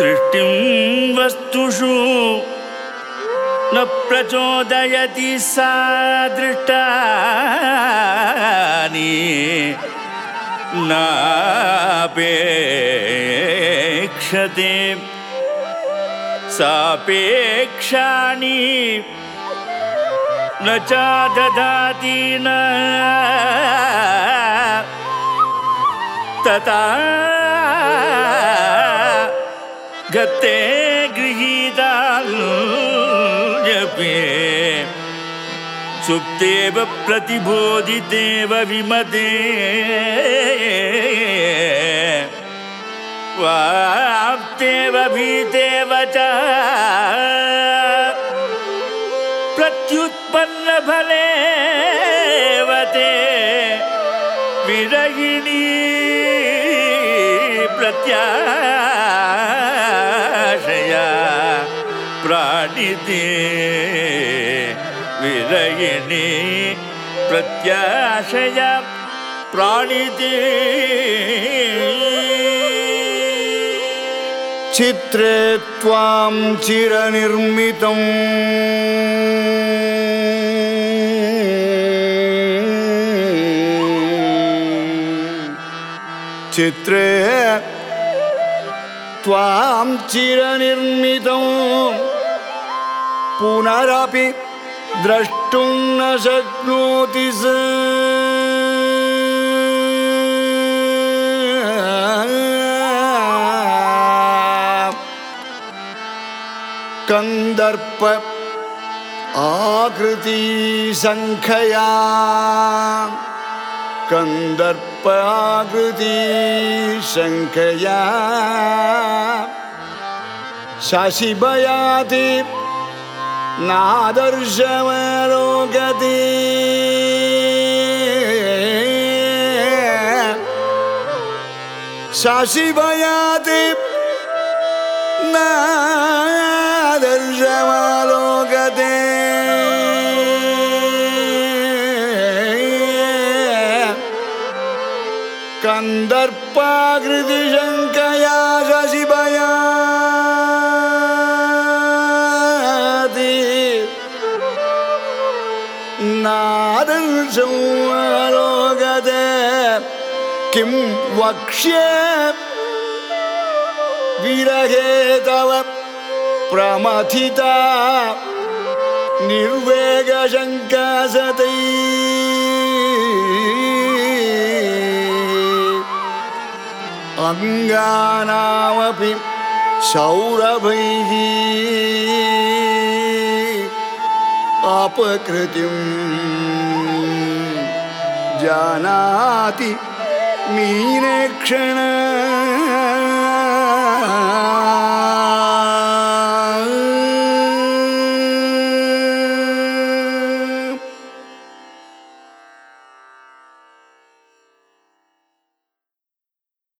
दृष्टिं वस्तुषु न प्रचोदयति सा दृष्टानि नापेक्षते सापेक्षाणि न च ददाति न तथा गते गृहीता सुप्तेव प्रतिबोधितेव विमते वाप्तेव भीतेव च प्रत्युत्पन्नफले वते विरगिणी प्रत्याशया प्रत्याशया प्राणिते चित्रे त्वां चिरनिर्मितम् चित्रे त्वां चिरनिर्मितं पुनरपि द्रष्टुं न शक्नोति स। आकृति सङ्ख्यया कन्दर्प आकृति सङ्ख्यया शशिभयाति नादर्शमरोगति शशिभयाति नादर्शमलोकते कन्दर्पाकृतिशङ्कया शशिभयाति नादर्शमलोकते किं वक्ष्ये विरहे तव प्रमथिता निर्वेगशङ्कासतै अङ्गानामपि सौरभैः अपकृतिं जानाति मीनेक्षण